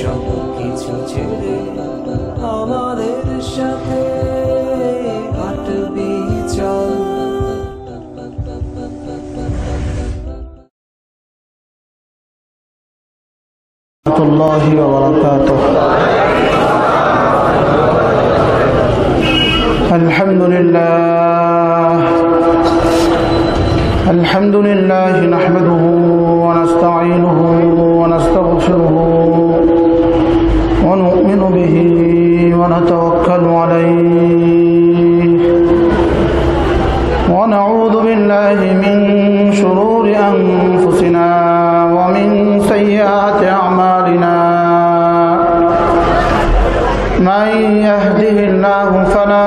সব কিছু ছেড়ে আমাদের সাথে হাঁটবি চল ورحمة الله وبركاته الحمد لله الحمد لله نحمده ونستعينه ونستغفره فلا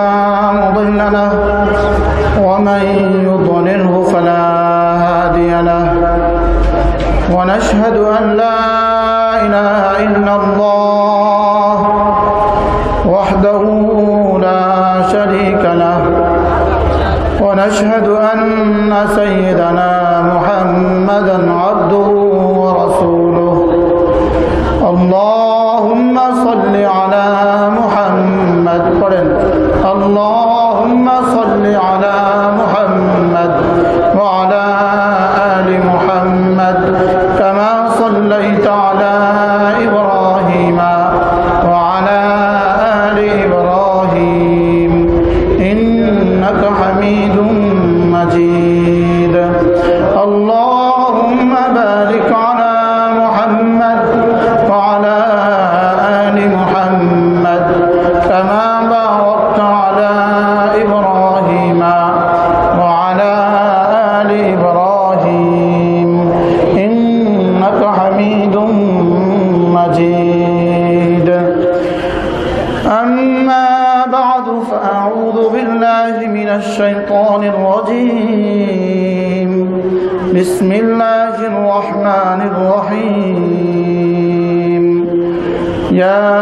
بسم الله الرحمن الرحيم. يا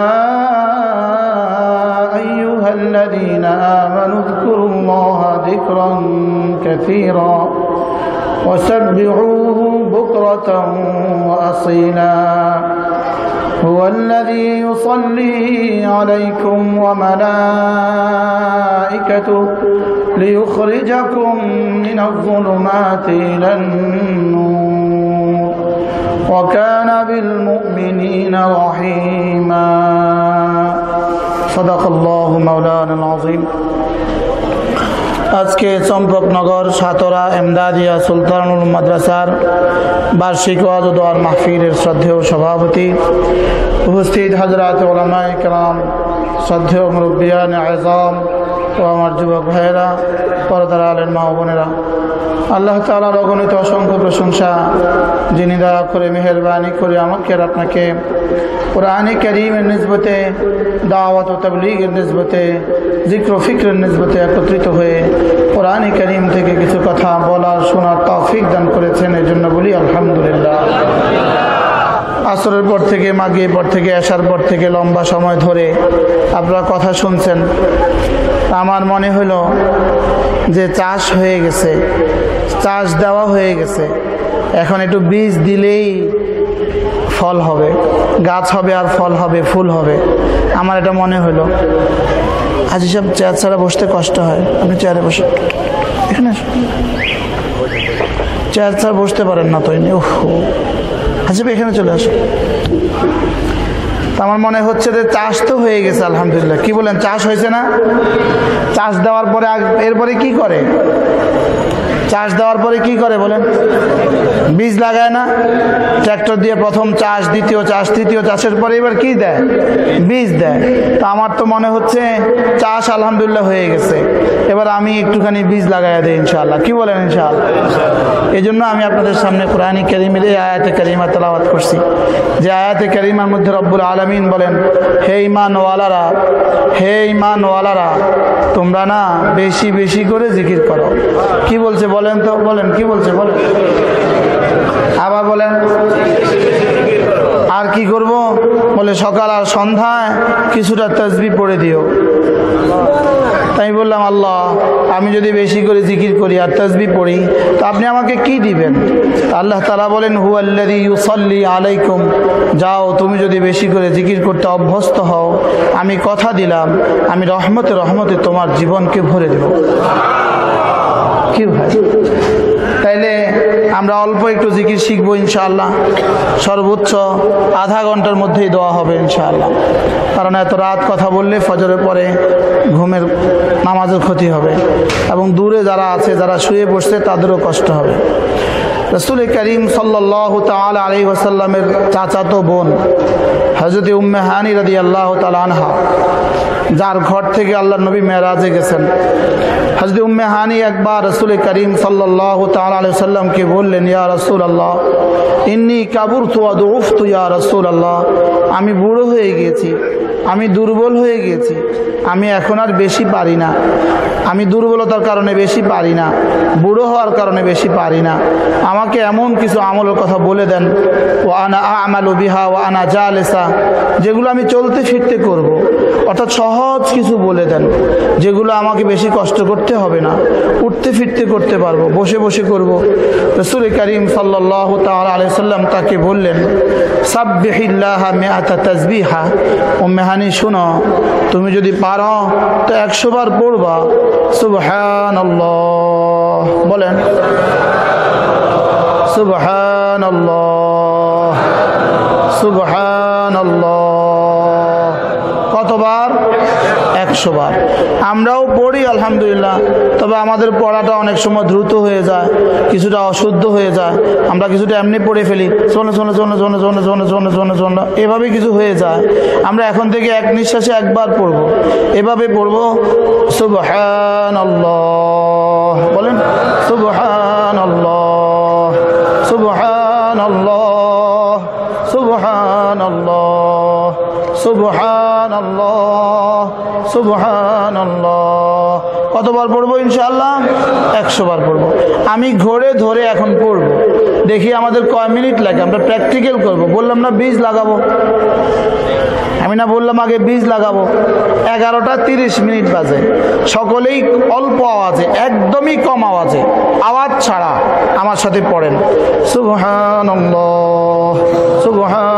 أيها الذين آمنوا اذكروا الله ذكرا كثيرا وسبحوه بكرة وأصيلا. هو الذي يصلي عليكم وملائكته ليخرجكم من الظلمات إلى النور وكان بالمؤمنين رحيما صدق الله مولانا العظيم আজকে চম্পকনগর সাতরা এমদাদিয়া সুলতানুল মাদ্রাসার বার্ষিক ওয়াজ ও দোয়ার মাহফিলের শ্রদ্ধেয় সভাপতি উপস্থিত হজরত ওলামাই কালাম শ্রদ্ধেয় মুরব্বিয়ান আজম ও আমার যুবক ভাইয়েরা, পরদার আলের মা বোনেরা। আল্লাহ তালার অগণিত অসংখ্য প্রশংসা, যিনি দয়া করে মেহরবানি করে আমাকে আর আপনাকে কোরআনে করিমের নিসবতে, দাওয়াত ও তবলিগের নিসবতে জিক্র ফিক্রের নিসবতে একত্রিত হয়ে কোরআনে করিম থেকে কিছু কথা বলার, শোনার তৌফিক দান করেছেন এর জন্য বলি আলহামদুলিল্লাহ। আসরের পর থেকে মাগিয়ে পর থেকে আসার পর থেকে লম্বা সময় ধরে আপনারা কথা শুনছেন। আমার মনে হলো যে চাষ হয়ে গেছে, চাষ দেওয়া হয়ে গেছে। এখন একটু বীজ দিলেই ফল হবে, গাছ হবে আর ফল হবে, ফুল হবে। আমার এটা মনে হলো। আজ সব চেয়ার ছাড়া বসতে কষ্ট হয়। আপনি চেয়ারে বসে এখানে আসুন। চেয়ার ছাড়া বসতে পারেন না তো ওহ হাসিব এখানে চলে আসো তো আমার মনে হচ্ছে যে চাষ তো হয়ে গেছে, আলহামদুলিল্লাহ। কি বলেন, চাষ হয়েছে না? চাষ দেওয়ার পরে এরপরে কি করে? চাষ দেওয়ার পরে কি করে বলেন? বীজ লাগায় না, ট্র্যাক্টর দিয়ে প্রথম চাষ, দ্বিতীয় চাষ, তৃতীয় চাষের পরে এবার কি দেয়? বীজ দেয়। তো আমার তো মনে হচ্ছে চাষ আলহামদুলিল্লাহ হয়ে গেছে। এবার আমি একটুখানি বীজ লাগাইয়া দিই ইনশাআল্লাহ। কি বলেন ইনশাআল্লাহ? এই জন্য আমি আপনাদের সামনে কোরআনী করিমের এই আয়াতে করিমা তেলাওয়াত করছি। যে আয়াতে করিমার মধ্যে রব্বুল আলমিন বলেন, হে ইমানওয়ালারা হে ইমানওয়ালারা তোমরা না বেশি বেশি করে জিকির করো। কি বলছে বলেন তো, বলেন, কি বলছে, বলেন। আবার বলেন, আর কি করব? বলে, সকাল আর সন্ধ্যায় কিছুটা তসবি পড়ে দিও। তাই বললাম, আল্লাহ, আমি যদি বেশি করে জিকির করি আর তসবি পড়ি, তো আপনি আমাকে কি দিবেন? আল্লাহ তালা বলেন হু আল্লাদি ইউসল্লি আলাইকুম। যাও, তুমি যদি বেশি করে জিকির করতে অভ্যস্ত হও, আমি কথা দিলাম, আমি রহমতে রহমতে তোমার জীবনকে ভরে দেব। কি ভাই? তাইলে আমরা অল্প একটু জিকির শিখব ইনশাআল্লাহ। সর্বোচ্চ আধা ঘণ্টার মধ্যেই দেওয়া হবে ইনশাআল্লাহ। কারণ এত রাত কথা বললে ফজরের পরে ঘুমের নামাজের ক্ষতি হবে। এবং দূরে যারা আছে, যারা শুয়ে বসছে, তাদেরও কষ্ট হবে। রসুল করিম সাল্লাহ তাল আলী ওসাল্লামের চাচাতো বোন হজরত উম্মে হানি রাদি আল্লাহ আনহা যার ঘর থেকে আল্লাহ নবী মেরাজে গেছেন। হজরত উম্মে হানি একবার রসুল করিম সাল্লাহ তাল আলী সাল্লামকে বললেন, ইয়া রসুল আল্লাহ ইন্নি কাবুর তুয়াদুফতু ইয়া রসুল আল্লাহ আমি বুড়ো হয়ে গিয়েছি। আমি দুর্বল হয়ে গেছি আমি এখন আর বেশি পারি না। আমি দুর্বলতার কারণে বেশি পারি না। বুড়ো হওয়ার কারণে বেশি পারি না। আমাকে এমন কিছু আমলের কথা বলে দেন ও আনা আমালু বিহা ও আনা জালেসা যেগুলো আমি চলতে ফিরতে করব। অর্থাৎ সহজ কিছু বলে দেন, যেগুলো আমাকে বেশি কষ্ট করতে হবে না। উঠতে ফিরতে করতে পারব, বসে বসে করব। রসুল করিম সাল্লাহ তাল আলাইসাল্লাম তাকে বললেন, সাব্বিহিল্লাহ মেয়াতা তাজবিহা ও মেহানি শুনো। তুমি যদি পারো, তো একশো বার পড়বা। সুবহান বলেন। সুবহান সুবহান কতবার? একশো বার। আমরাও পড়ি, আলহামদুলিল্লাহ। তবে আমাদের পড়াটা অনেক সময় দ্রুত হয়ে যায়, কিছুটা অশুদ্ধ হয়ে যায়, আমরা কিছুটা এমনি পড়ে ফেলি, শোনো শোনো শোনো শোনো শোনো শোনো শোনো শোনো শোনো এভাবে কিছু হয়ে যায়। আমরা এখন থেকে এক নিঃশ্বাসে একবার পড়ব। এভাবে পড়ব সুবহান বলেন সুবহান সুবহান সুবহান সুবহান সুবহান কতবার পড়ব ইনশাল্লাহ একশো বার পড়ব। আমি ঘরে ধরে এখন পড়ব। দেখি আমাদের কয় মিনিট লাগে, আমরা প্র্যাকটিক্যাল করব। বললাম, না, বীজ লাগাবো। আমি না বললাম, আগে বীজ লাগাবো। এগারোটা তিরিশ মিনিট বাজে। সকলেই অল্প আওয়াজে, একদমই কম আওয়াজে, আওয়াজ ছাড়া আমার সাথে পড়েন। সুবহান সুবহান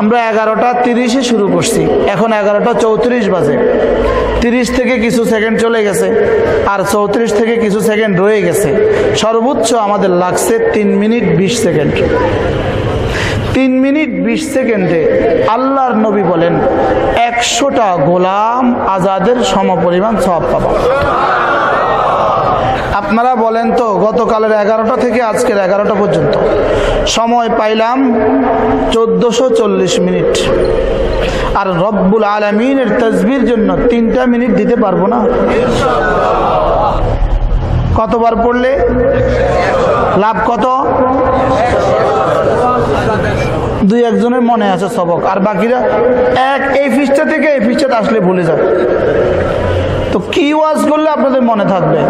আমরা এগারোটা তিরিশে শুরু করছি। এখন এগারোটা চৌত্রিশ বাজে। তিরিশ থেকে কিছু সেকেন্ড চলে গেছে আর চৌত্রিশ থেকে কিছু সেকেন্ড রয়ে গেছে। সর্বোচ্চ আমাদের লাগছে তিন মিনিট বিশ সেকেন্ড তিন মিনিট বিশ সেকেন্ডে আল্লাহর নবী বলেন, একশোটা গোলাম আজাদের সমপরিমাণ সব পাবা। আপনারা বলেন তো, গতকালের এগারোটা থেকে আজকের এগারোটা পর্যন্ত। সময় পাইলাম চোদ্দশো চল্লিশ মিনিট। আর রব্বুল আলমিনের তসবির জন্য তিনটা মিনিট দিতে পারব না? কতবার পড়লে? লাভ কত? দুই একজনের মনে আছে সবক, আর বাকিরা এক, এই ফিসটা থেকে এই ফিসটাতে আসলে ভুলে যাবে। তো কি ওয়াজ করলে আপনাদের মনে থাকবে?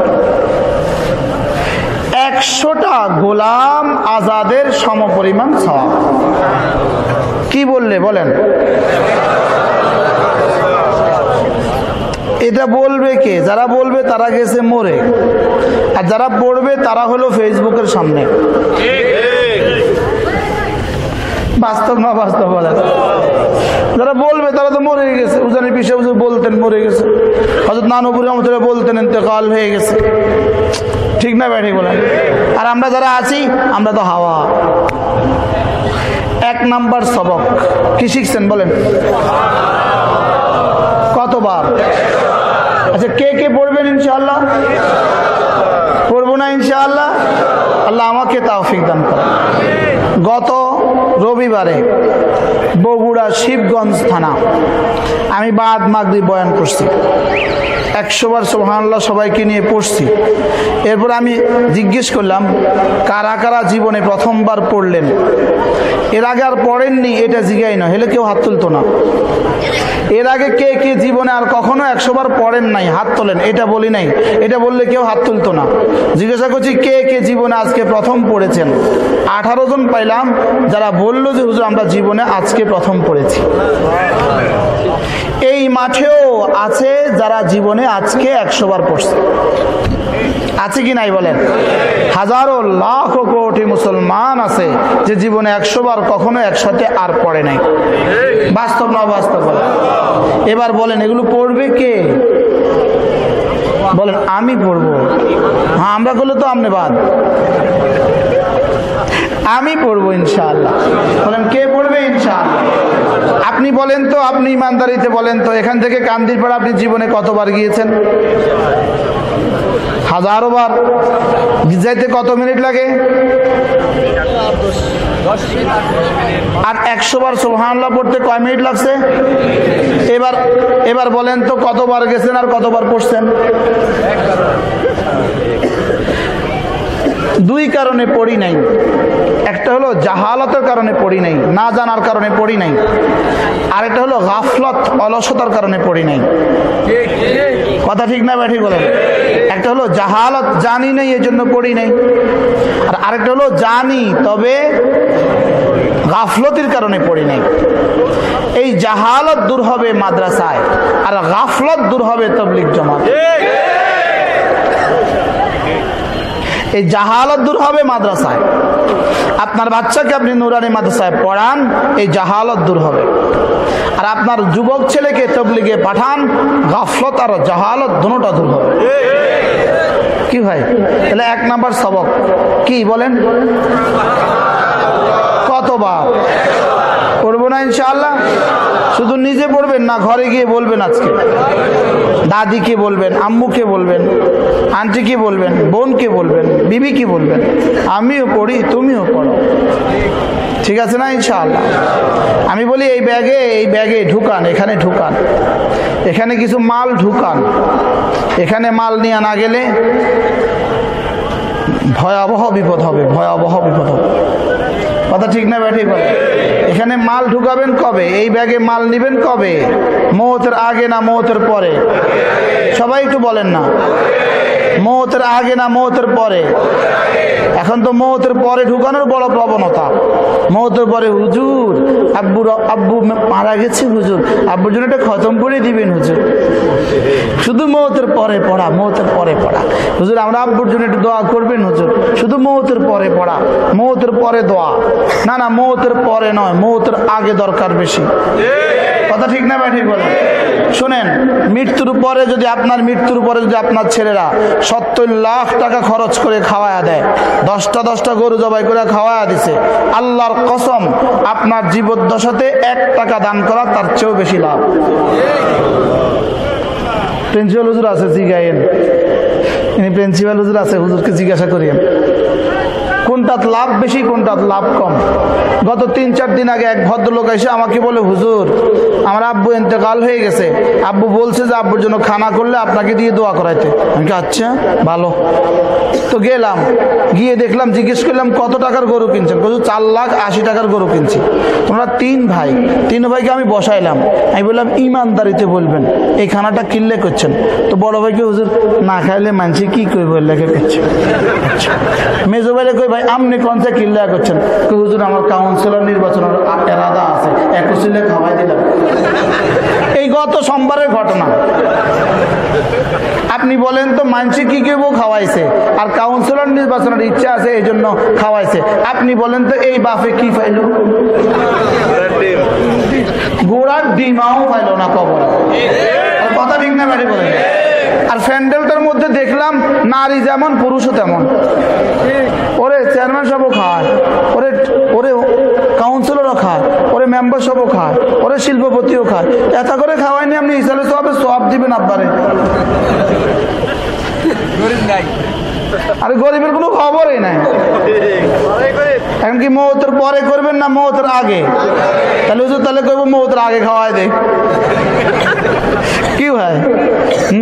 একশোটা গোলাম আজাদের সমপরিমাণ সওয়াব। কি বললে, বলেন? এটা বলবে কে? যারা বলবে তারা গেছে মরে। আর যারা পড়বে তারা হলো ফেসবুকের সামনে। বাস্তব না বাস্তব যারা বলবে তারা তো মরে গেছে। উজানি পিসে উজু বলতেন মরে গেছে। হজরত নানপুর রহমতুল্লাহ বলতেন, ইন্তেকাল হয়ে গেছে। ঠিক না ব্যাঠি বলেন। আর আমরা যারা আছি, আমরা তো হাওয়া। এক নাম্বার সবক। কি শিখছেন বলেন? কতবার? আচ্ছা কে কে পড়বেন ইনশাআল্লাহ? পড়ব না ইনশাআল্লাহ? আল্লাহ আমাকে তাওফিক দান করে গত রবিবারে বগুড়া শিবগঞ্জ থানা। আমি বাদ মাগরি বয়ান করছি। একশোবার সোহানাল্লাহ সবাইকে নিয়ে পড়ছি। এরপর আমি জিজ্ঞেস করলাম, কারা কারা জীবনে প্রথমবার পড়লেন? এর আগে আর পড়েননি, এটা জিগাই না, হলে কেউ হাত তুলতো না। এর আগে কে কে জীবনে আর কখনো একশোবার পড়েন নাই, হাত তোলেন, এটা বলি নাই। এটা বললে কেউ হাত তুলতো না। জিজ্ঞাসা করছি, কে কে জীবনে আজকে প্রথম পড়েছেন? আঠারো জন পাইলাম, যারা বলল যে, হুজুর, আমরা জীবনে আজকে প্রথম পড়েছি। এই মাঠেও আছে যারা জীবনে আজকে একশো বার পড়ছে। আছে কি নাই বলেন? হাজারো লাখ কোটি মুসলমান আছে যে জীবনে একশো বার কখনো একসাথে আর পড়ে নাই। বাস্তব না বাস্তব এবার বলেন, এগুলো পড়বে কে? বলেন, আমি পড়ব। হ্যাঁ আমরা করলে তো আমনে বাদ। আমি পড়ব ইনশাআল্লাহ। বলেন, কে পড়বে ইনশাআল্লাহ? আপনি বলেন তো, আপনি ইমানদারিতে বলেন তো, এখান থেকে কান্দির পাড়া আপনি জীবনে কতবার গিয়েছেন? হাজারো বার। যাইতে কত মিনিট লাগে? আর একশো বার সোহানলা পড়তে কয় মিনিট লাগছে? এবার এবার বলেন তো, কতবার গেছেন আর কতবার পড়ছেন? দুই কারণে পড়ি নাই। একটা হলো জাহালতের কারণে পড়ি নাই, না জানার কারণে পড়ি নাই। আর একটা হলো গাফলত, অলসতার কারণে পড়ি নাই। কথা ঠিক না ব্যাঠি বলেন? একটা হলো জাহালত, জানি নাই এই জন্য পড়ি নাই। আর আরেকটা হলো জানি, তবে গাফলতির কারণে পড়ি নাই। এই জাহালত দূর হবে মাদ্রাসায়, আর গাফলত দূর হবে তবলিক জমাত। এই জাহালত দূর হবে মাদ্রাসায়। আপনার বাচ্চাকে আপনি নুরানি মাদ্রাসায় পড়ান, এই জাহালত দূর হবে। আর আপনার যুবক ছেলেকে তবলিগে পাঠান, গাফলত আর জাহালত দুটা দূর হবে। কি ভাই? তাহলে এক নাম্বার সবক। কি বলেন? কতবার? করব না ইনশাআল্লাহ? শুধু নিজে পড়বেন না, ঘরে গিয়ে বলবেন আজকে। দাদিকে বলবেন, আম্মুকে বলবেন, আন্টিকে বলবেন, বোনকে বলবেন, বিবিকে বলবেন। আমিও পড়ি, তুমিও পড়ো। ঠিক আছে না, ইনশাআল্লাহ? আমি বলি, এই ব্যাগে এই ব্যাগে ঢুকান, এখানে ঢুকান। এখানে কিছু মাল ঢুকান। এখানে মাল নিয়ে না গেলে ভয়াবহ বিপদ হবে, ভয়াবহ বিপদ হবে। কথা ঠিক না ব্যাঠিক বলে এখানে মাল ঢুকাবেন কবে? এই ব্যাগে মাল নিবেন কবে? মৌতের আগে না মৌতের পরে? সবাই একটু বলেন না। মৌতের আগে না মৌতের পরে? এখন তো মৌতের পরে ঢুকানোর বড় প্রবণতা। মৌতের পরে হুজুর, আব্বুর আব্বু মারা গেছে হুজুর। আব্বুর জন্য একটা খতম করে দিবেন হুজুর। শুধু মৌতের পরে পড়া, মৌতের পরে পড়া। হুজুর, আমরা আব্বুর জন্য একটু দোয়া করবেন হুজুর। শুধু মৌতের পরে পড়া, মৌতের পরে দোয়া। না না, মৌতের পরে নয়, মৌতের আগে দরকার বেশি। কথা ঠিক না ভাই, ঠিক বলেন। শোনেন, মৃত্যুর পরে যদি আপনার, মৃত্যুর পরে যদি আপনার ছেলেরা সত্তর লাখ টাকা খরচ করে খাওয়ায়া দেয়, দশটা দশটা গরু জবাই করে খাওয়ায়া দিছে, আল্লাহর কসম, আপনার জীবদ্দশাতে এক টাকা দান করা তার চেয়েও বেশি লাভ। প্রিন্সিপাল হুজুর আছে জিগাইন ইনি প্রিন্সিপাল হুজুর আছে, হুজুরকে জিজ্ঞাসা করিয়েন। কোনটাত লাভ বেশি, কোনটাত লাভ কম। গত তিন, চার দিন আগে এক ভদ্রলোক এসে আমাকে বলে, হুজুর, আমার আব্বু এতেকাল হয়ে গেছে। আব্বু বলছে যে, আব্বুর জন্য খানা করলে আপনাকে দিয়ে দোয়া করাইতে। আমি আচ্ছা ভালো। তো গেলাম, গিয়ে দেখলাম, জিজ্ঞেস করলাম, কত টাকার গরু কিনছেন? কত চার লাখ আশি টাকার গরু কিনছি। তোমরা তিন ভাই, তিন ভাইকে আমি বসাইলাম। আমি বললাম, ইমানদারিতে বলবেন, এই খানাটা কিনলে করছেন। তো বড় ভাইকে, হুজুর, না খাইলে মানছি, কি করব লেখে করছে মেজো ভাইরে কই, ভাই আপনি কনসে কিল্লা করছেন? হুজুর, আমার কাউন্সিলর নির্বাচনের এরাদা আছে একুশিলে খাওয়াই দিলাম। এই গত সোমবারের ঘটনা। আপনি বলেন তো, মানসি কি কেউ খাওয়াইছে? আর কাউন্সিলর নির্বাচনের ইচ্ছা আছে, এই জন্য খাওয়াইছে। আপনি বলেন তো, এই বাফে কি পাইল? গোড়ার ডিমাও পাইল না কবর। কথা ঠিক না ব্যাটে বলেন আর স্যান্ডেলটার মধ্যে দেখলাম নারী যেমন, পুরুষও তেমন। ওরে চেয়ারম্যান সবও খায়, ওরে ওরে কাউন্সিলরও খায়, ওরে মেম্বার সবও খায়, ওরে শিল্পপতিও খায়। এত করে খাওয়াইনি আপনি হিসাবে সব সব দিবেন আব্বারে আরে গরিবের কোনো খবরই নাই। এখন কি মৌতের পরে করবেন না, মৌতের আগে। তাহলে হুজুর, তাহলে করব মৌতের আগে খাওয়াই দে। কি হয়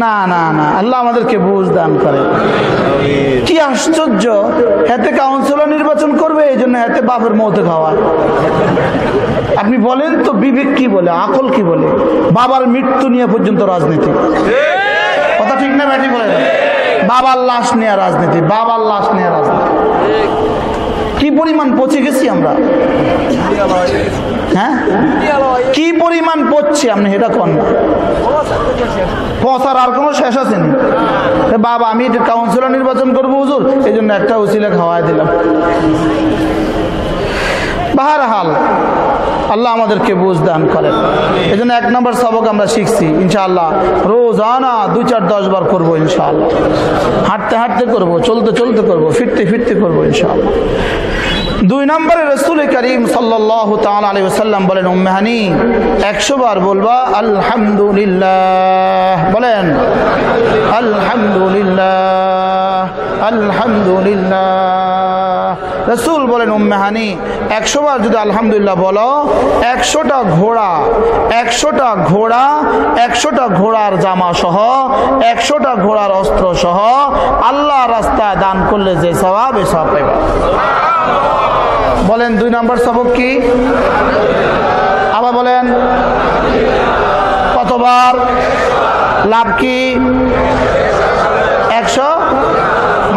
না না না, আল্লাহ আমাদেরকে বুঝ দান করে। কি আশ্চর্য, হাতে কাউন্সিলর নির্বাচন করবে, এই জন্য হাতে বাপের মৌতে খাওয়ায়। আপনি বলেন তো, বিবেক কি বলে, আকল কি বলে? বাবার মৃত্যু নিয়ে পর্যন্ত রাজনীতি। কথা ঠিক না ব্যাটি বলে বাবার লাশ নিয়ে রাজনীতি, বাবার লাশ নিয়ে রাজনীতি। কি পরিমাণ পচে গেছি আমরা? হ্যাঁ? কি পরিমাণ পড়ছে আপনি এটা কন? পচার আর কোনো শেষ আছে নি? বাবা, আমি কাউন্সিলর নির্বাচন করব হুজুর, এই জন্য একটা উচিলে খাওয়াই দিলাম। বাহারহাল আল্লাহ আমাদেরকে বুঝ দান করেন। এই জন্য এক নম্বর সবক আমরা শিখছি, ইনশাআল্লাহ। রোজানা দুই চার দশ বার করব ইনশাআল্লাহ। হাঁটতে হাঁটতে করব, চলতে চলতে করব, ফিরতে ফিরতে করব ইনশাআল্লাহ। দুই নম্বরে রসুল করিম সাল্লাহ সাল্লাম বলেন উম্মেহানি একশো বার বলবা, আলহামদুলিল্লাহ। বলেন, আলহামদুলিল্লাহ আলহামদুলিল্লাহ। রসুল বলেন উম্মেহানি একশো বার যদি আলহামদুলিল্লাহ বলো, একশোটা ঘোড়া একশোটা ঘোড়া, একশোটা ঘোড়ার জামা সহ, একশোটা ঘোড়ার অস্ত্র সহ আল্লাহ রাস্তায় দান করলে যে স্বভাব এ সব পাইবা। বলেন, দুই নম্বর সবক কি? আবার বলেন, কতবার? লাভ কি?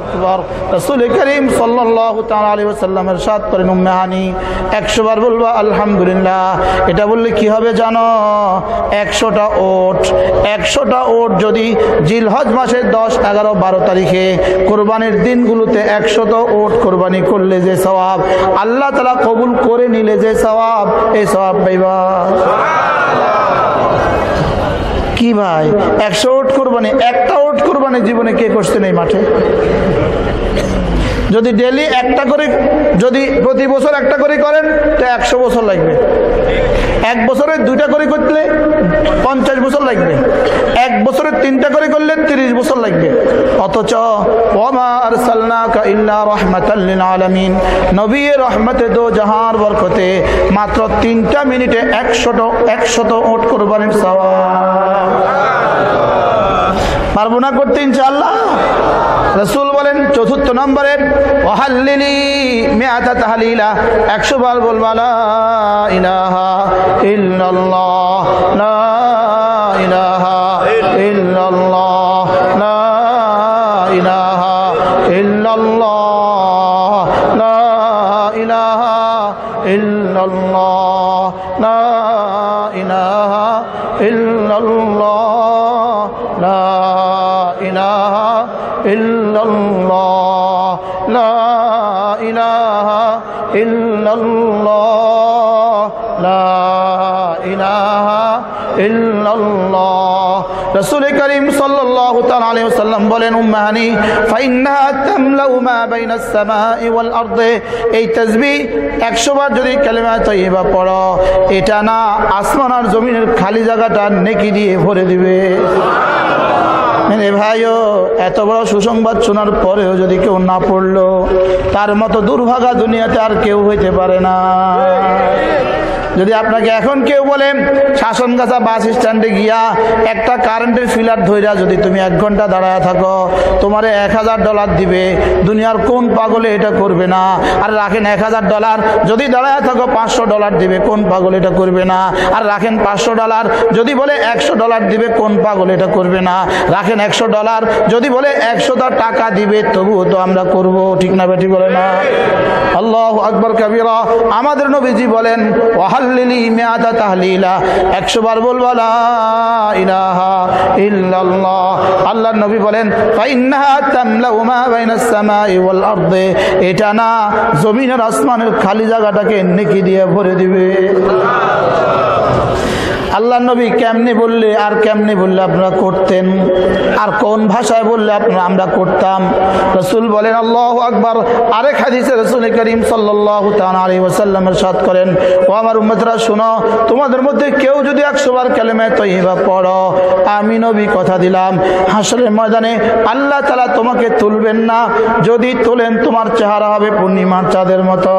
আকবর। রসুল করিম সাদ করেন উম্মেহানি একশো বার বলব, আলহামদুলিল্লাহ। এটা বললে কি হবে জানো? একশোটা ওট। একশোটা ওট যদি জিলহজ মাসের দশ, এগারো, বারো তারিখে, কোরবানির দিনগুলোতে একশত ওট কোরবানি করলে যে স্বভাব আল্লাহ তালা কবুল করে নিলে যে স্বভাব এই স্বভাব পাইবা। ভাই? একশো ওট কোরবানি একটা ওট কোরবানি জীবনে কে করছেন নেই মাঠে? যদি ডেলি একটা করে, যদি প্রতি বছর একটা করে করেন, তো একশো বছর লাগবে। এক বছরে দুইটা করে করলে পঞ্চাশ বছর লাগবে। এক বছরে তিনটা করে করলে তিরিশ বছর লাগবে। অথচ নবী জাহার মাত্র তিনটা মিনিটে একশত একশত ওট কোরবানির সওয়াব। পারব না করতে ইনশাআল্লাহ? রসুল বলেন চতুর্থ নম্বরে ওহাল্লিলি মেয়াতা তাহালিলা একশো বার বলবা লা ইলাহা ইল্লাল্লাহ লা বলেন এই তাসবিহ 100 বার যদি কালিমা তাইয়্যিবা পড়ো, এটা না আসমান আর জমিনের খালি জায়গাটা নেকি দিয়ে ভরে দিবে। মানে ভাইও, এত বড় সুসংবাদ শোনার পরেও যদি কেউ না পড়ল, তার মতো দুর্ভাগা দুনিয়াতে আর কেউ হইতে পারে না। যদি আপনাকে এখন কেউ বলে শাসনগাছা বাস স্ট্যান্ডে গিয়া একটা কারেন্টের ফিলার ধইরা যদি তুমি এক ঘণ্টা দাঁড়ায় থাকো, তোমার এক হাজার ডলার দিবে। দুনিয়ার কোন পাগলে এটা করবে না? আর রাখেন এক হাজার ডলার, যদি দাঁড়ায় থাকো, পাঁচশো ডলার দিবে, কোন পাগল এটা করবে না? আর রাখেন পাঁচশো ডলার, যদি বলে একশো ডলার দিবে, কোন পাগল এটা করবে না? রাখেন একশো ডলার, যদি বলে একশোটা টাকা দিবে, তবুও তো আমরা করব, ঠিক না বেটি বলে না? আল্লাহ আকবর, কবিরা। আমাদের নবীজি বলেন একশো বার লা ইলাহা নবী বলেন এটা না জমিন আর আসমানের খালি জায়গাটাকে নেকি দিয়ে ভরে দিবে। নবী কেমনে বললে, আর কেমনে বললে আপনারা করতেন? আর কোন ভাষায় বললে আপনারা আমরা করতাম? রসুল বলেন, আল্লাহ আকবার। আরেক হাদিসে রসুল করিম সাল্লাহ আলী ওসাল্লামের সাথ করেন, ও আমার উম্মতরা, শোনো, তোমাদের মধ্যে কেউ যদি একশো বার কালেমায় তৈবা পড়ো, আমি নবী কথা দিলাম। হাসরের ময়দানে আল্লাহ তালা তোমাকে তুলবেন না, যদি তোলেন, তোমার চেহারা হবে পূর্ণিমার চাঁদের মতো।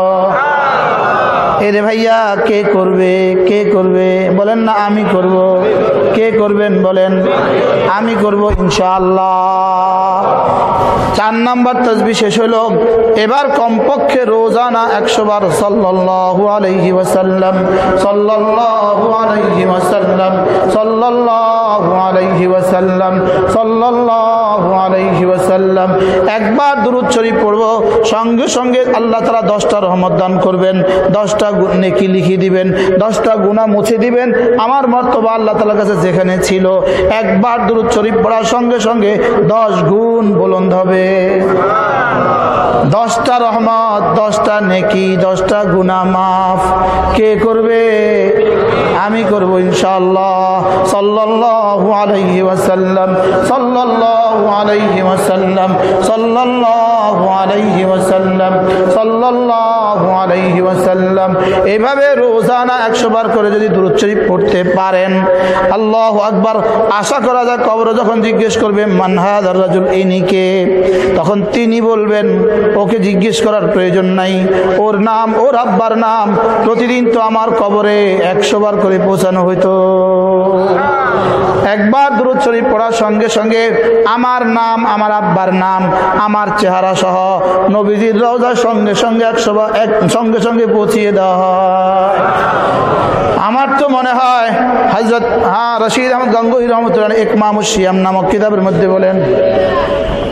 এরে ভাইয়া, কে করবে কে করবে? বলেন না, আমি করব। কে করবেন বলেন? আমি করব ইনশাআল্লাহ। চার নাম্বার তসবি শেষ হলো এবার কমপক্ষে রোজানা একশো বার সাল্লাল্লাহু আলাইহি ওয়াসাল্লাম, সাল্লাল্লাহু আলাইহি ওয়াসাল্লাম, সাল্লাল্লাহু আলাইহি ওয়াসাল্লাম, সাল্লাল্লাহু আলাইহি ওয়াসাল্লাম। একবার দুরূদ শরীফ পড়ব, সঙ্গে সঙ্গে আল্লাহ তাআলা দশটা রহমত দান করবেন, দশটা নেকি লিখে দিবেন, দশটা গুণা মুছে দিবেন। আমার মর্তবা আল্লাহ তালার কাছে যেখানে ছিল, একবার দুরুদ শরীফ পড়ার সঙ্গে সঙ্গে দশ গুণ বুলন্দ হবে। দশটা রহমত দশটা নেকি দশটা গুনা মাফ। কে করবে? আমি করব ইনশাআল্লাহ। সাল্লাল্লাহু আলাইহি ওয়াসাল্লাম, সাল্লাল্লাহু আলাইহি ওয়াসাল্লাম, সাল্লাল্লাহু আলাইহি ওয়াসাল্লাম, সাল্লাল্লাহু আলাইহি ওয়াসাল্লাম। এভাবে রোজানা একশো বার করে যদি শরীফ পড়তে পারেন, আল্লাহ আকবার। আশা করা যায় কবর যখন জিজ্ঞেস করবে মানহাদ রাজুল ইনিকে তখন তিনি বলবেন, ওকে জিজ্ঞেস করার প্রয়োজন নাই। ওর নাম, ওর আব্বার নাম প্রতিদিন তো আমার কবরে একশো বার করে পৌঁছানো হইতো। একবার দূরত শরীফ পড়ার সঙ্গে সঙ্গে আমার নাম, আমার আব্বার নাম, আমার চেহারা সহ নবীজির রওজার সঙ্গে সঙ্গে একশো এক সঙ্গে সঙ্গে পৌঁছিয়ে দেওয়া আমার তো মনে হয় হজরত হ্যাঁ রশিদ আহমদ গঙ্গোহী রহমতুল্লাহ একমামুশিয়াম নামক কিতাবের মধ্যে বলেন।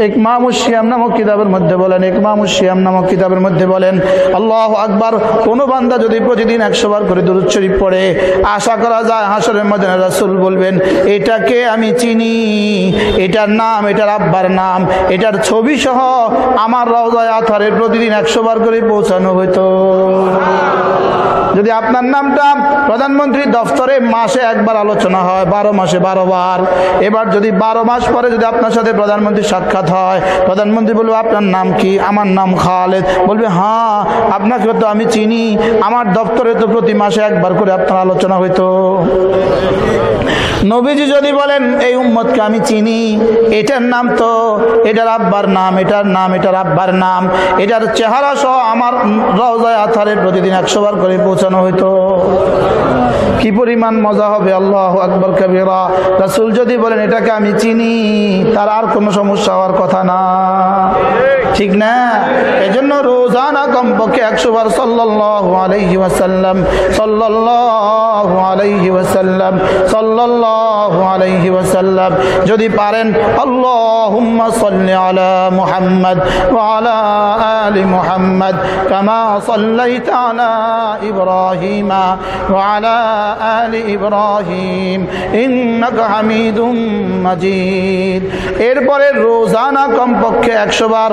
একমামুশিয়াম নামক কিতাবের মধ্যে বলেন একমামুশিয়াম নামক কিতাবের মধ্যে বলেন, আল্লাহ আকবার। কোনো বান্দা যদি প্রতিদিন একশো বার করে দুরুদ শরীফ পড়ে আশা করা যায় হাসরের মধ্যে রাসুল বলবেন, এটাকে আমি চিনি, এটার নাম, এটার আব্বার নাম, এটার ছবি সহ আমার রওজায় আথারে প্রতিদিন একশো বার করে পৌঁছানো হতো। যদি আপনার নামটা প্রধানমন্ত্রী দফতরে মাসে একবার আলোচনা হয়, বারো মাসে বারো বার এবার যদি বারো মাস পরে যদি আপনার সাথে প্রধানমন্ত্রী সাক্ষাৎ হয়, প্রধানমন্ত্রী বলবে, আপনার নাম কি? আমার নাম খালেদ। বলবে হ্যাঁ আপনাকে তো আমি চিনি, আমার দপ্তরে তো প্রতি মাসে একবার করে আপনার আলোচনা হইতো। নবীজি যদি বলেন, এই উম্মতকে আমি চিনি, এটার নাম তো, এটার আব্বার নাম, এটার নাম, এটার আব্বার নাম, এটার চেহারা সহ আমার রওজায় আথারে প্রতিদিন একশো বার করে পৌঁছানো হইতো। কি পরিমাণ মজা হবে, আল্লাহ আকবর কবিরা। রাসুল যদি বলেন, এটাকে আমি চিনি, তার আর কোনো সমস্যা হওয়ার কথা না। ঠিক না? এজন্য রোজানা কমপক্ষে একশো বার সাল্লাল্লাহু আলাইহি সাল্লাল্লাহু আলাইহি আলাইহি ওয়াসাল্লাম। যদি পারেন মুহাম্মদ আলা মুহাম্মদ কামা আলা ইব্রাহিমা আলা ইব্রাহিম, ইন্নাকা এরপরে রোজানা কমপক্ষে একশো বার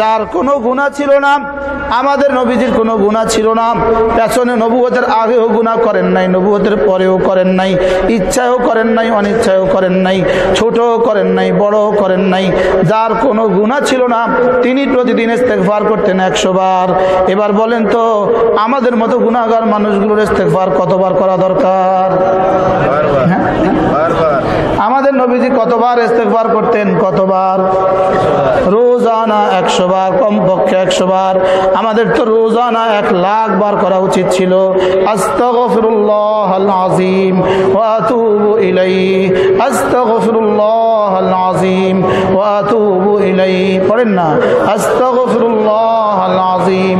যার কোনো গুনাহ ছিল না, আমাদের নবীজির কোনো গুণা ছিল না। পেছনে নবুয়তের আগেও গুণা করেন নাই, নবুয়তের পরেও করেন নাই, ইচ্ছাও করেন নাই, অনিচ্ছাও করেন নাই, ছোটও করেন নাই, বড়ও করেন নাই। যার কোনো গুণা ছিল না, তিনি প্রতিদিন ইস্তেকফার করতেন একশো বার। এবার বলেন তো, আমাদের মতো গুণাগার মানুষগুলোর ইস্তেকফার কতবার করা দরকার? আমাদের নবীজি কতবার ইস্তেকবার করতেন? কতবার? রোজানা একশো বার কমপক্ষে একশো বার আমাদের তো রোজানা এক লাখ বার করা উচিত ছিল। আস্তাগফিরুল্লাহ আল আজিম ওয়া আতুবু ইলাইহি। আস্তাগফিরুল্লাহ আল আজিম ওয়া আতুবু ইলাইহি। পড়েন না। আস্তাগফিরুল্লাহ আল আজিম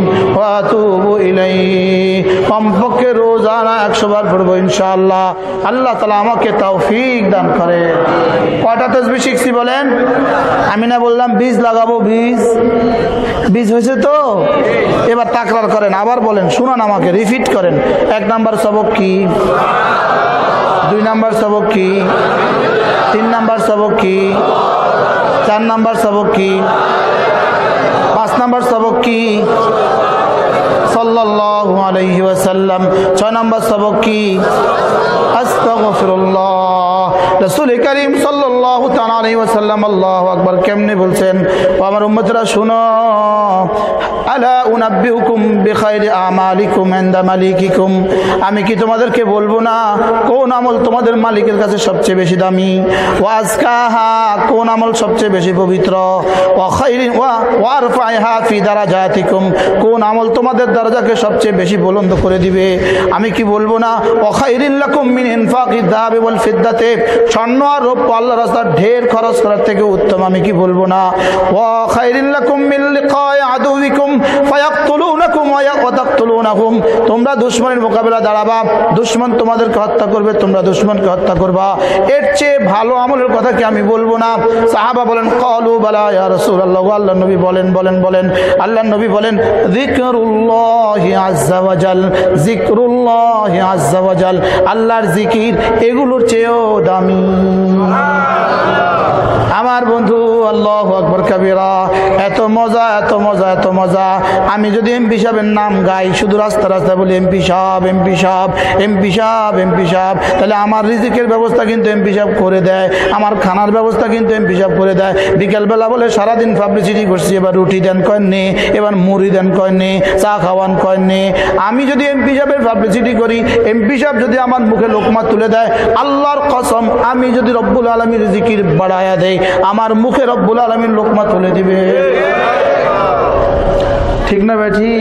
কমপক্ষে রোজানা একশো বার পড়ব, ইনশাআল্লাহ। আল্লাহ তালা আমাকে তৌফিক দান করে। কয়টা তসবি শিখছি বলেন? আমি না বললাম বীজ লাগাবো, বীজ। বীজ হয়েছে তো? এবার তাকরার করেন, আবার বলেন, শুনান আমাকে রিপিট করেন। এক নাম্বার সবক কি? দুই নাম্বার সবক কি? তিন নাম্বার সবক কি? চার নাম্বার সবক কি? নাম্বার সবক কি? সাল্লাল্লাহু ছয় নম্বর সবক কি? করিম আকবার কেমনে বলছেন? আমার উম্মতরা শুনো। আলা উনাব্বিউকুম বিখাইরি আমালিকুম ইনদা মালিকিকুম। আমি কি তোমাদেরকে বলব না, কোন আমল তোমাদের মালিকের কাছে সবচেয়ে বেশি দামি? ওয়াজকাহা কোন আমল সবচেয়ে বেশি পবিত্র? ফি দারাজাতিকুম। কোন আমল তোমাদের দরজাকে সবচেয়ে বেশি বুলন্দ করে দিবে? আমি কি বলব না অখাইরিল্লাকুম মিন ইনফাকি দাহাবি ওয়াল ফিদ্দাতে। স্বর্ণ আর রৌপ্য আল্লাহ রাস্তার ঢের খরচ করার থেকে উত্তম, আমি কি বলব না। ওয়া খাইরিল্লাকুম মিন লিকায় আদুবিকুম তোমরা দুশমনের মোকাবেলা দাঁড়াবা। দুশমন তোমাদেরকে হত্যা করবে, তোমরা দুশমনকে হত্যা করবা। এর চেয়ে ভালো আমলের কথা কি আমি বলব না? সাহাবা বলেন, কলু বালা ইয়া রাসূলুল্লাহ। আল্লাহ নবী বলেন বলেন বলেন। আল্লাহ নবী বলেন আল্লাহর জিকির এগুলোর চেয়েও দামি। আমার বন্ধু এত মজা এত মজা এত মজা। আমি যদি এমপি সাহেবের নাম গাই, শুধু রাস্তা রাস্তা বলি, এমপি সাহেব এমপি সাহেব এমপি সাহেব এমপি সাহেব, তাহলে আমার রিজিকের ব্যবস্থা কিন্তু এমপি সাহেব করে দেয়, আমার খানার ব্যবস্থা কিন্তু এমপি সাহেব করে দেয়। বিকেলবেলা বলে, সারাদিন পাবলিসিটি করছি, এবার রুটি দেন কয়েন, এবার মুড়ি দেন কয়েন, চা খাওয়ান কয়েন। আমি যদি এমপি সাহেবের পাবলিসিটি করি, এমপি সাহেব যদি আমার মুখে লোকমা তুলে দেয়, আল্লাহর কসম, আমি যদি রব্বুল আলমীর জিকির বাড়ায়া দেয় আমার মুখে রব্বুল আলমীর লোকমা তুলে দিবে। ঠিক না বেঠি?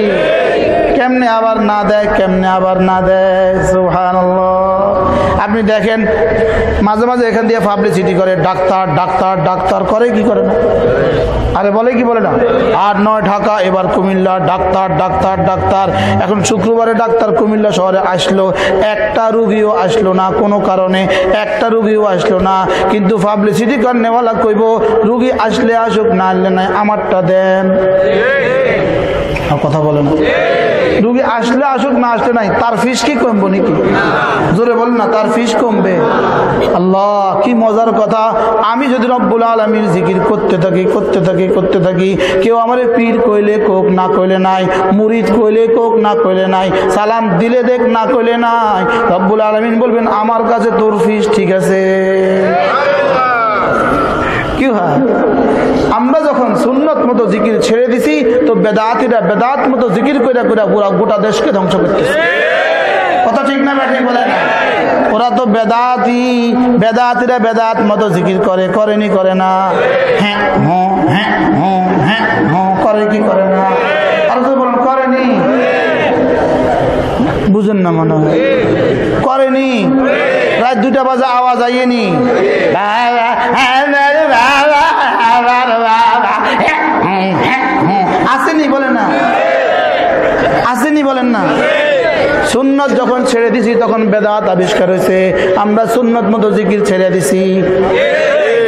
কেমনে আবার না দেয়, কেমনে আবার না দেয়? সুহান আপনি দেখেন, মাঝে মাঝে এখান দিয়ে পাবলিসিটি করে, ডাক্তার ডাক্তার ডাক্তার, করে কি করে না? আরে বলে কি বলে না? আট, নয়, ঢাকা, এবার কুমিল্লা, ডাক্তার ডাক্তার ডাক্তার। এখন শুক্রবারে ডাক্তার কুমিল্লা শহরে আসলো, একটা রুগীও আসলো না কোনো কারণে, একটা রুগীও আসলো না। কিন্তু পাবলিসিটি নেওয়ালা কইব, রুগী আসলে আসুক না আসলে নাই আমারটা দেন। কথা বলে না। রুগী আসলে আসুক, না আসলে নাই। তার ফিস কি কমবো নাকি? জোরে বলেন না, তার ফিস কমবে। আল্লাহ, কি মজার কথা। আমি যদি রব্বুল আলমীর জিকির করতে থাকি করতে থাকি করতে থাকি, কেউ আমার পীর কইলে কোক, না কইলে নাই। মুরিদ কইলে কোক, না কইলে নাই। সালাম দিলে দেখ, না কইলে নাই। রব্বুল আলমিন বলবেন, আমার কাছে তোর ফিস ঠিক আছে। কি হয়? যখন সুন্নত মতো জিকির ছেড়ে দিছি, তো বেদাতিরা বেদাত মতো জিকির করে করে পুরা গোটা দেশকে ধ্বংস করতেছে। কথা ঠিক না ব্যাঠিক বলে না? ওরা তো বেদাতি, বেদাতিরা বেদাত মতো জিকির করে করেনি করে না। হ্যাঁ হ্যাঁ হ্যাঁ হ্যাঁ হ্যাঁ হ্যাঁ করে কি করে না? আর তো বলুন করেনি বুঝুন না মনে হয়। করেনি রাত দুটা বাজে আওয়াজ আইয়েনি আসেনি বলে না। আসেনি বলেন না। সুন্নত যখন ছেড়ে দিছি, তখন বেদাত আবিষ্কার হয়েছে। আমরা সুন্নত মতো জিকির ছেড়ে দিছি।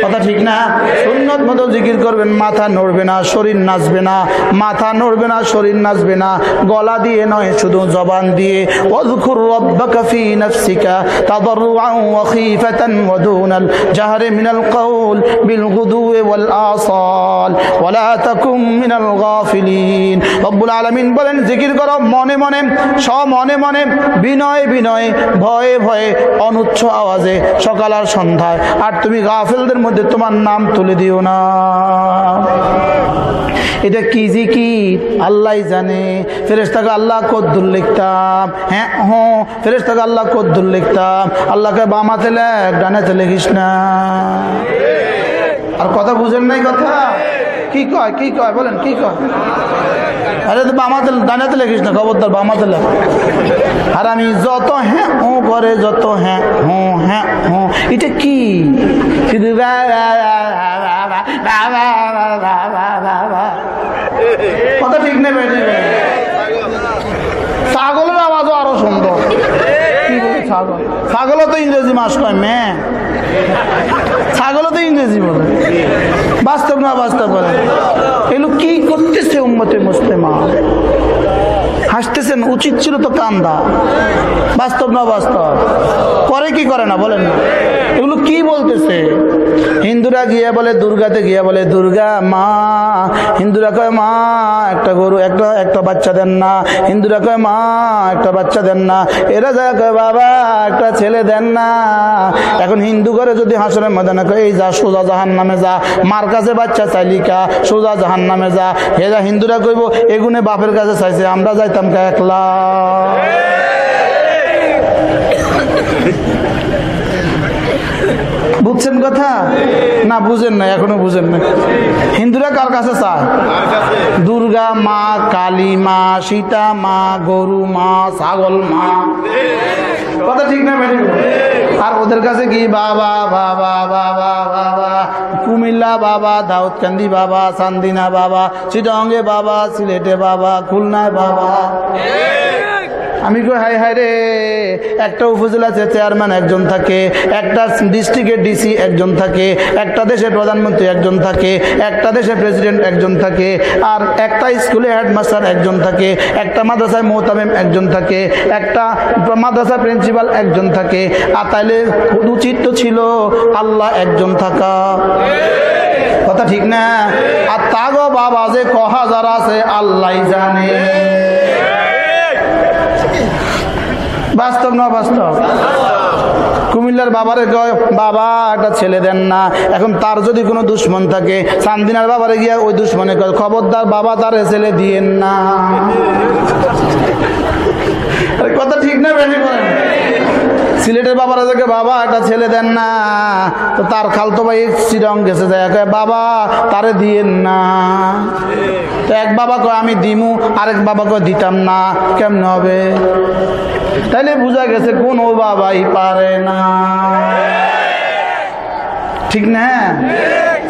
কথা ঠিক না? সুন্নত মতো জিকির করবেন, মাথা নড়বে না, শরীর নাচবে না, মাথা নড়বে না, শরীর নাচবে না, গলা দিয়ে নয়, শুধু জবান দিয়ে। ওয়াজকুর রাব্বাকা ফি নাফসিকা তাদাররুআন ওয়া খীফাতান ওয়া দুনাল জাহরি মিনাল কওল বিল গুদুই ওয়াল আসাল। ওয়া লা তাকুম মিনাল গাফিলিন। রব্বুল আলামিন বলেন, জিকির করো মনে মনে মনে মনে, বিনয় বিনয়, ভয়ে ভয়ে অনুচ্চ আওয়াজে সকাল আর সন্ধ্যায়। আর তুমি গাফেলদের মধ্যে তোমার নাম তুলে দিও না। এটা কি জিকির? আল্লাহ জানে। ফেরেস্তাকে আল্লাহ কদ্দুর লিখতাম। হ্যাঁ হ্যাঁ ফেরেস্তাকে আল্লাহ কদ্দুর লিখতাম। আল্লাহকে বামাতে লেখ ডানাতে লেখিস না। আর কথা বুঝেন নাই কথা? কি কয় কি কয়, বলেন, কি কয়? আরে তো বামাতে ডানাতে লেখিস না খবরদার বামাতে লেখ আর আমি যত হ্যাঁ ও করে যত হ্যাঁ হো হ্যাঁ হো এটা কি শুধু কথা ঠিক নেই ছাগলের আওয়াজও আরও সুন্দর কি ছাগল ছাগলও তো ইংরেজি মাস কয় মে ছাগলও তো ইংরেজি বলে বাস্তব না বাস্তব? বলে এগুলো কি করতেছে উম্মতে মুসলিমা? হাসতেছেন, উচিত ছিল তো কান্দা। বাস্তব না বাস্তব? করে কি করে না, বলেন না। এগুলো কি বলতেছে? হিন্দুরা গিয়ে বলে, দুর্গাতে গিয়ে বলে, দুর্গা মা। হিন্দুরা কয়, মা, একটা গরু, একটা একটা বাচ্চা দেন না। হিন্দুরা কয়, মা, একটা বাচ্চা দেন না। এরা যা কয়, বাবা, একটা ছেলে দেন না। এখন হিন্দু ঘরে যদি হাসনের ময়দানে কয়, এই যা, সোজা জাহান নামে যা, মার কাছে বাচ্চা চাইলিকা সোজা জাহান নামে যা। হেরা হিন্দুরা কইব, এগুনে বাপের কাছে চাইছে, আমরা যাইতাম দেখলাম বুঝছেন কথা? না, বুঝেন না এখনও বুঝেন না হিন্দুরা কার কাছে চায়? দুর্গা মা, কালী মা, সীতা মা, গরু মা, ছাগল মা। কথা ঠিক না, ম্যাডাম? আর ওদের কাছে কি? বাবা বাবা বাবা বাবা। কুমিল্লা বাবা, দাউদকান্দি বাবা, চান্দিনা বাবা, চিটঙ্গে বাবা, সিলেটে বাবা, খুলনায় বাবা। আমি কই হাই হাই রে। একটা উপজেলাতে চেয়ারম্যান একজন থাকে, একটা ডিস্ট্রিক্টের ডিসি একজন থাকে, একটা দেশের প্রধানমন্ত্রী একজন থাকে, একটা দেশের প্রেসিডেন্ট একজন থাকে, আর একটা স্কুলে হেডমাস্টার একজন থাকে, একটা মাদ্রাসায় মোহতামেম একজন থাকে, একটা মাদ্রাসা প্রিন্সিপাল একজন থাকে। আর তাইলে উচিত তো ছিল আল্লাহ একজন থাকা। কথা ঠিক না? আর তাগো বাবা যে ক হাজার আছে আল্লাহ জানে। বাস্তব না বাস্তব কুমিল্লার বাবারে কয়, বাবা, একটা ছেলে দেন না। এখন তার যদি কোনো দুশ্মন থাকে, চান্দিনার বাবারে গিয়া ওই দুশ্মনে কয়, খবরদার, বাবা তার ছেলে দিয়েন না। কথা ঠিক না বেশি বলেন। সিলেটের বাবারা দেখে বাবা, একটা ছেলে দেন না। তো তার খালতো ভাই শ্রীরং গেছে, যায় বাবা, তারে দিয়েন না। তো এক বাবা কয়, আমি দিমু। আরেক বাবা কয়, দিতাম না, কেমন হবে? তাইলে বোঝা গেছে, কোন ও বাবাই পারে না। ঠিক না?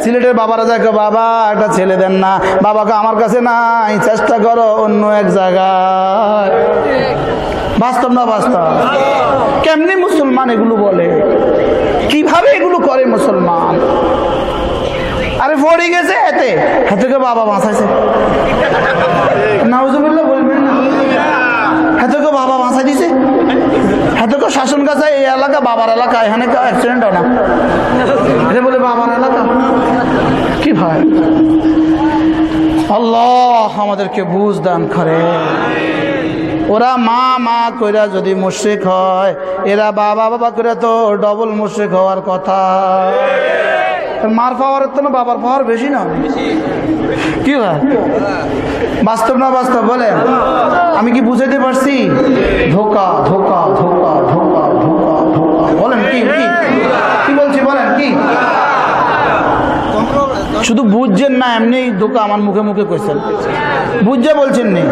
সিলেটের বাবারা যাকে বাবা, একটা ছেলে দেন না। বাবাকে আমার কাছে নাই, চেষ্টা করো অন্য এক জায়গায়। বাস্তব না বাস্তব? কেমনি মুসলমান এগুলো বলে? কীভাবে এগুলো করে মুসলমান? আরে পড়ে গেছে এতে হাতে করে বাবা বাঁচাইছে। বলবেন না। বাবা শাসন কাছে এই এলাকা, বাবার এলাকা, এখানে অ্যাক্সিডেন্ট না। বলে বাবার এলাকা। কি ভাই? আল্লাহ আমাদেরকে বুঝ দান করে। ওরা মা মা কইরা যদি মুশ্রিক হয়, এরা বাবা বাবা করে তো ডবল মুশ্রিক হওয়ার কথা। মার পাওয়ারের তো না, বাবার পাওয়ার বেশি না? কি ভাই বাস্তব না বাস্তব বলে আমি কি বুঝাইতে পারছি? ধোকা ধোকা ধোকা ধোকা ধোকা ধোকা। বলেন কি? কি বলছি, বলেন কি? শুধু বুঝছেন না এমনি ধোকা আমার মুখে মুখে কইছেন বুঝছে বলছেন নি?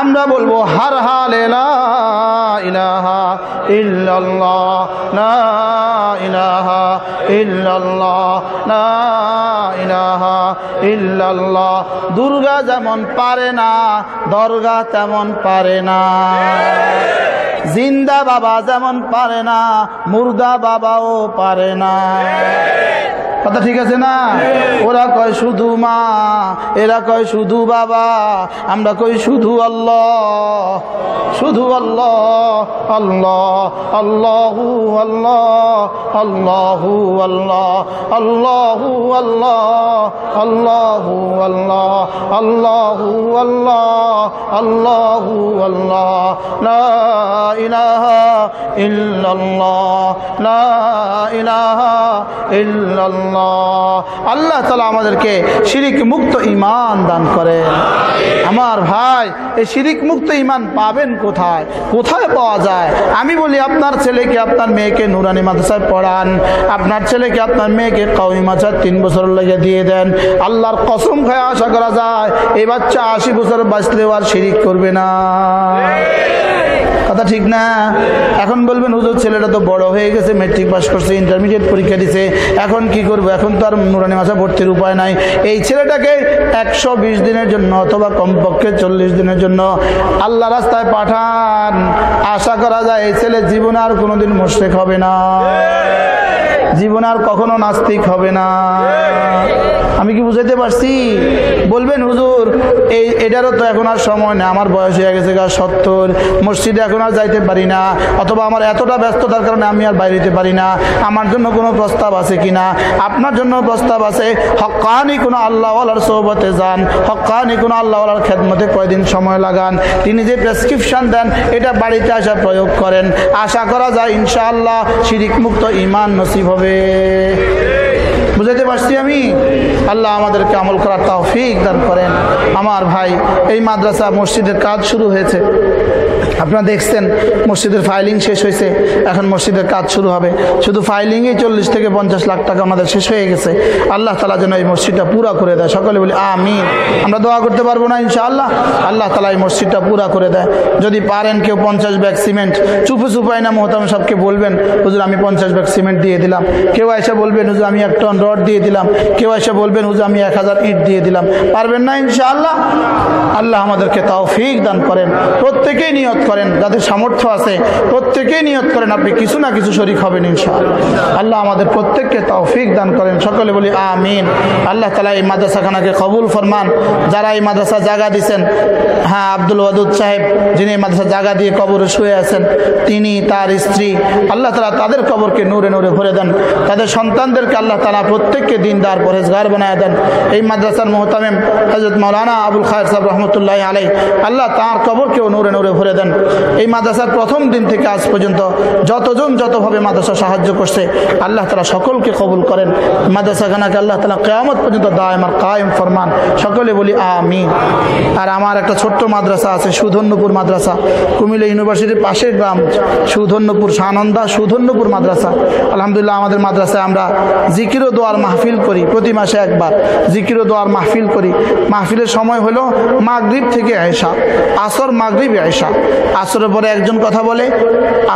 আমরা বলব, হার হাল ইলাহা ইলাহা ইলাহা দুর্গা যেমন পারে না, দরগা তেমন পারে না। জিন্দা বাবা যেমন পারে না, মুর্দা বাবাও পারে না। কথা ঠিক আছে না? ওরা কয় শুধু মা, এরা কয় শুধু বাবা, আমরা কই শুধু আল্লাহ শুধু আল্লাহ আল্লাহ, আল্লাহু আল্লাহ আল্লাহু আল্লাহ আল্লাহু আল্লাহ আল্লাহু আল্লাহ আল্লাহু আল্লাহ আল্লাহু আল্লাহ, লা ইলাহা ইল্লাল্লাহ, লা ইলাহা ইল্লাল্লাহ। আল্লাহ তালা আমাদেরকে শিরিক মুক্ত ইমান দান করে আমার ভাই, এই শিরিক মুক্ত ইমান পাবেন কোথায়? কোথায় পাওয়া যায়? আমি বলি, আপনার ছেলেকে, আপনার মেয়েকে নুরানি মাদ্রাসায় পড়ান। আপনার ছেলেকে, আপনার মেয়েকে কাউমি মাছার তিন বছর লেগে দিয়ে দেন। আল্লাহর কসম খায়, আশা করা যায়, এই বাচ্চা আশি বছর বাঁচলেও আর শিরিক করবে না। কথা ঠিক না। এখন বলবেন, হুজুর, ছেলেটা তো বড় হয়ে গেছে মেট্রিক পাস করছে ইন্টারমিডিয়েট পরীক্ষা দিছে, এখন কি করব? এখন তো আর নুরানি মাসা ভর্তির উপায় নাই। এই ছেলেটাকে একশো বিশ দিনের জন্য অথবা কমপক্ষে চল্লিশ দিনের জন্য আল্লাহ রাস্তায় পাঠান। আশা করা যায় এই ছেলে জীবন আর কোনোদিন মুশরেক হবে না। জীবন আর কখনো নাস্তিক হবে না। আমি কি বুঝাইতে পারছি? বলবেন, হুজুর, এই, এটারও তো এখন আর সময় না আমার বয়স হয়ে গেছে গা সত্তর, মসজিদে এখন আর যাইতে পারি না, অথবা আমার এতটা ব্যস্ততার কারণে আমি আর বাইরেতে পারি না, আমার জন্য কোনো প্রস্তাব আছে কি না? আপনার জন্য প্রস্তাব আছে, হকানি কোনো আল্লাহওয়ালার সোহবতে যান, হকানি কোনো আল্লাহওয়ালার খেদমতে কয়দিন সময় লাগান, তিনি যে প্রেসক্রিপশন দেন, এটা বাড়িতে আসা প্রয়োগ করেন, আশা করা যায় ইনশাআল্লাহ শিরিক মুক্ত ইমান নসিব হবে। বুঝাইতে পারছি আমি? আল্লাহ আমাদেরকে আমল করার তৌফিক দান করেন। আমার ভাই, এই মাদ্রাসা, মসজিদের কাজ শুরু হয়েছে। আপনারা দেখছেন, মসজিদের ফাইলিং শেষ হয়েছে, এখন মসজিদের কাজ শুরু হবে। শুধু ফাইলিংয়ে চল্লিশ থেকে পঞ্চাশ লাখ টাকা আমাদের শেষ হয়ে গেছে। আল্লাহ তালা যেন এই মসজিদটা পুরা করে দেয়। সকলে বলি, আমিন। আমরা দোয়া করতে পারব না, ইনশাআল্লাহ। আল্লাহ তালা এই মসজিদটা পুরা করে দেয়। যদি পারেন কেউ পঞ্চাশ ব্যাগ সিমেন্ট, চুপে চুপাই না মোহতাম সবকে বলবেন, হুজুর, আমি পঞ্চাশ ব্যাগ সিমেন্ট দিয়ে দিলাম। কেউ এসে বলবেন, হুজুর, আমি এক টন রড দিয়ে দিলাম। কেউ এসে বলবেন, হুজুর, আমি এক হাজার ইট দিয়ে দিলাম। পারবেন না, ইনশাআল্লাহ? আল্লাহ আমাদেরকে তাও ফিক দান করেন। প্রত্যেকেই নিয়ত করেন, যাদের সামর্থ্য আছে, প্রত্যেকেই নিয়ত করেন, আপনি কিছু না কিছু শরিক হবেন ইনশাআল্লাহ। আল্লাহ আমাদের প্রত্যেককে তাও ফিক দান করেন, সকলে বলি আমিন। আল্লাহ তালা এই মাদ্রাসাখানাকে কবুল ফরমান। যারা এই মাদ্রাসা জায়গা দিয়েছেন হ্যাঁ আব্দুল ওয়াদুদ সাহেব, যিনি এই মাদ্রাসা জায়গা দিয়ে কবরে শুয়ে আছেন, তিনি, তার স্ত্রী, আল্লাহ তালা তাদের কবরকে নূরে নূরে ভরে দেন। তাদের সন্তানদেরকে আল্লাহ তালা প্রত্যেককে দিনদার পরেজগার বানায় দেন। এই মাদ্রাসার মোহতামিম হজরত মৌলানা আবুল খায়ের সাহেব রহমতুল্লাহ আলাই আল্লাহ তাঁর কবরকেও নূরে নূরে ভরে দেন। এই মাদ্রাসার প্রথম দিন থেকে আজ পর্যন্ত যতজন যতভাবে মাদ্রাসা সাহায্য করছে, আল্লাহ তালা সকলকে কবুল করেন। মাদ্রাসাখানাকে আল্লাহ তালা কেয়ামত পর্যন্ত দায় আর কায়েম ফরমান। সকলে বলি আমি আর আমার একটা ছোট্ট মাদ্রাসা আছে, সুধন্যপুর মাদ্রাসা। কুমিল্লা ইউনিভার্সিটির পাশের গ্রাম, সুধন্যপুর সানন্দা সুধন্যপুর মাদ্রাসা। আলহামদুলিল্লাহ আমাদের মাদ্রাসায় আমরা জিকিরো দোয়ার মাহফিল করি, প্রতি মাসে একবার জিকিরো দোয়ার মাহফিল করি। মাহফিলের সময় হলো মাগরিব থেকে আয়সা আসর মাগরিব আয়সা আসরের পরে একজন কথা বলে,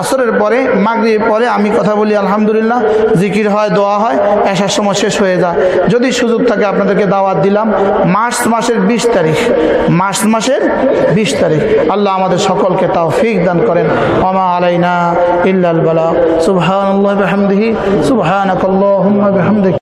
আসরের পরে মাগরিব পরে আমি কথা বলি, আলহামদুলিল্লাহ, জিকির হয়, দোয়া হয়, এসার সময় শেষ হয়ে যায়। যদি সুযোগ থাকে আপনাদেরকে দাওয়াত দিলাম, মার্চ মাসের বিশ তারিখ, মার্চ মাসের বিশ তারিখ। আল্লাহ আমাদের সকলকে তাও ফিক দান করেন। ওমা আলাইনা ইল্লাল বালা। সুবহানাকাল্লাহুম্মা বিহামদিক